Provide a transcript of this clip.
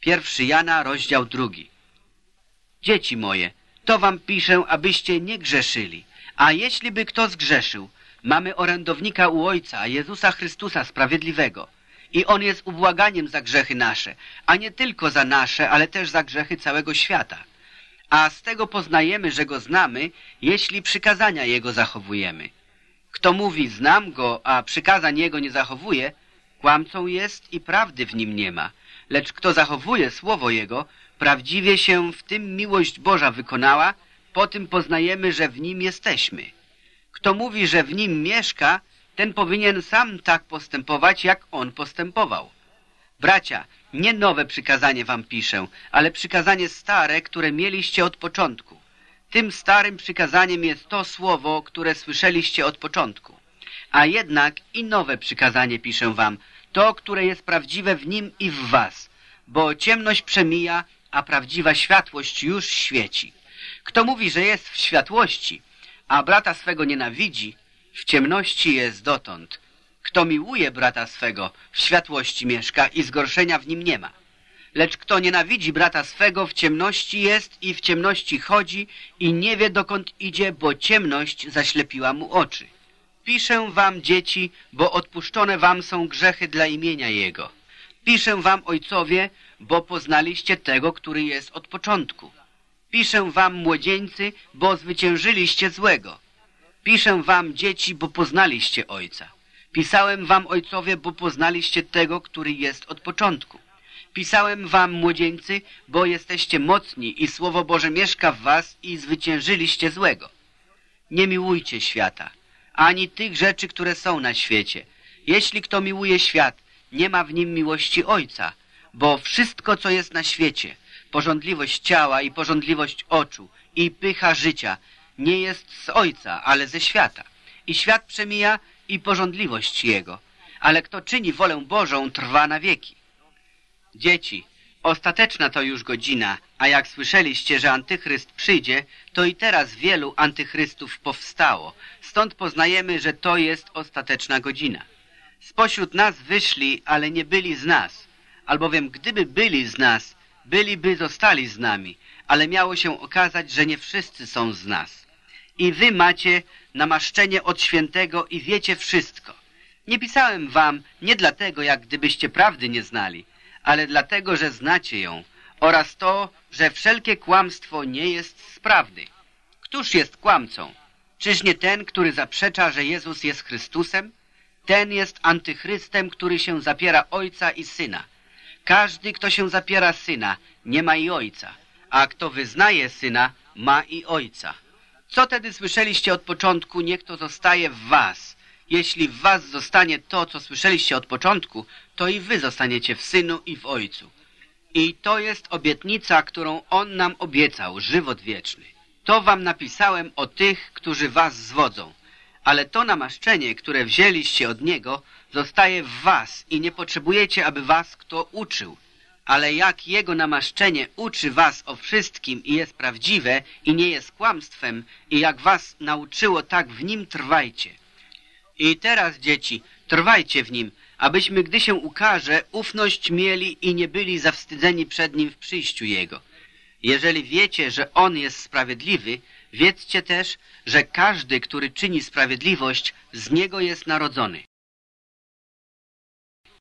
Pierwszy Jana, rozdział drugi. Dzieci moje, to wam piszę, abyście nie grzeszyli. A jeśli by kto zgrzeszył, mamy orędownika u Ojca, Jezusa Chrystusa Sprawiedliwego. I On jest ubłaganiem za grzechy nasze, a nie tylko za nasze, ale też za grzechy całego świata. A z tego poznajemy, że Go znamy, jeśli przykazania Jego zachowujemy. Kto mówi, znam Go, a przykazań Jego nie zachowuje, kłamcą jest i prawdy w nim nie ma. Lecz kto zachowuje słowo Jego, prawdziwie się w tym miłość Boża wykonała, po tym poznajemy, że w nim jesteśmy. Kto mówi, że w nim mieszka, ten powinien sam tak postępować, jak on postępował. Bracia, nie nowe przykazanie wam piszę, ale przykazanie stare, które mieliście od początku. Tym starym przykazaniem jest to słowo, które słyszeliście od początku. A jednak i nowe przykazanie piszę wam, to, które jest prawdziwe w nim i w was, bo ciemność przemija, a prawdziwa światłość już świeci. Kto mówi, że jest w światłości, a brata swego nienawidzi, w ciemności jest dotąd. Kto miłuje brata swego, w światłości mieszka i zgorszenia w nim nie ma. Lecz kto nienawidzi brata swego, w ciemności jest i w ciemności chodzi i nie wie dokąd idzie, bo ciemność zaślepiła mu oczy. Piszę wam, dzieci, bo odpuszczone wam są grzechy dla imienia Jego. Piszę wam, ojcowie, bo poznaliście tego, który jest od początku. Piszę wam, młodzieńcy, bo zwyciężyliście złego. Piszę wam, dzieci, bo poznaliście Ojca. Pisałem wam, ojcowie, bo poznaliście tego, który jest od początku. Pisałem wam, młodzieńcy, bo jesteście mocni i Słowo Boże mieszka w was i zwyciężyliście złego. Nie miłujcie świata, ani tych rzeczy, które są na świecie. Jeśli kto miłuje świat, nie ma w nim miłości Ojca, bo wszystko, co jest na świecie, pożądliwość ciała i pożądliwość oczu i pycha życia, nie jest z Ojca, ale ze świata. I świat przemija i pożądliwość Jego, ale kto czyni wolę Bożą, trwa na wieki. Dzieci, ostateczna to już godzina, a jak słyszeliście, że antychryst przyjdzie, to i teraz wielu antychrystów powstało. Stąd poznajemy, że to jest ostateczna godzina. Spośród nas wyszli, ale nie byli z nas. Albowiem gdyby byli z nas, byliby zostali z nami, ale miało się okazać, że nie wszyscy są z nas. I wy macie namaszczenie od świętego i wiecie wszystko. Nie pisałem wam nie dlatego, jak gdybyście prawdy nie znali, ale dlatego, że znacie ją oraz to, że wszelkie kłamstwo nie jest z prawdy. Któż jest kłamcą? Czyż nie ten, który zaprzecza, że Jezus jest Chrystusem? Ten jest antychrystem, który się zapiera Ojca i Syna. Każdy, kto się zapiera Syna, nie ma i Ojca, a kto wyznaje Syna, ma i Ojca. Co tedy słyszeliście od początku, niech to zostaje w was. Jeśli w was zostanie to, co słyszeliście od początku, to i wy zostaniecie w Synu i w Ojcu. I to jest obietnica, którą On nam obiecał, żywot wieczny. To wam napisałem o tych, którzy was zwodzą. Ale to namaszczenie, które wzięliście od Niego, zostaje w was i nie potrzebujecie, aby was kto uczył. Ale jak Jego namaszczenie uczy was o wszystkim i jest prawdziwe i nie jest kłamstwem i jak was nauczyło, tak w nim trwajcie. I teraz, dzieci, trwajcie w nim, abyśmy, gdy się ukaże, ufność mieli i nie byli zawstydzeni przed nim w przyjściu Jego. Jeżeli wiecie, że On jest sprawiedliwy, wiedzcie też, że każdy, który czyni sprawiedliwość, z Niego jest narodzony.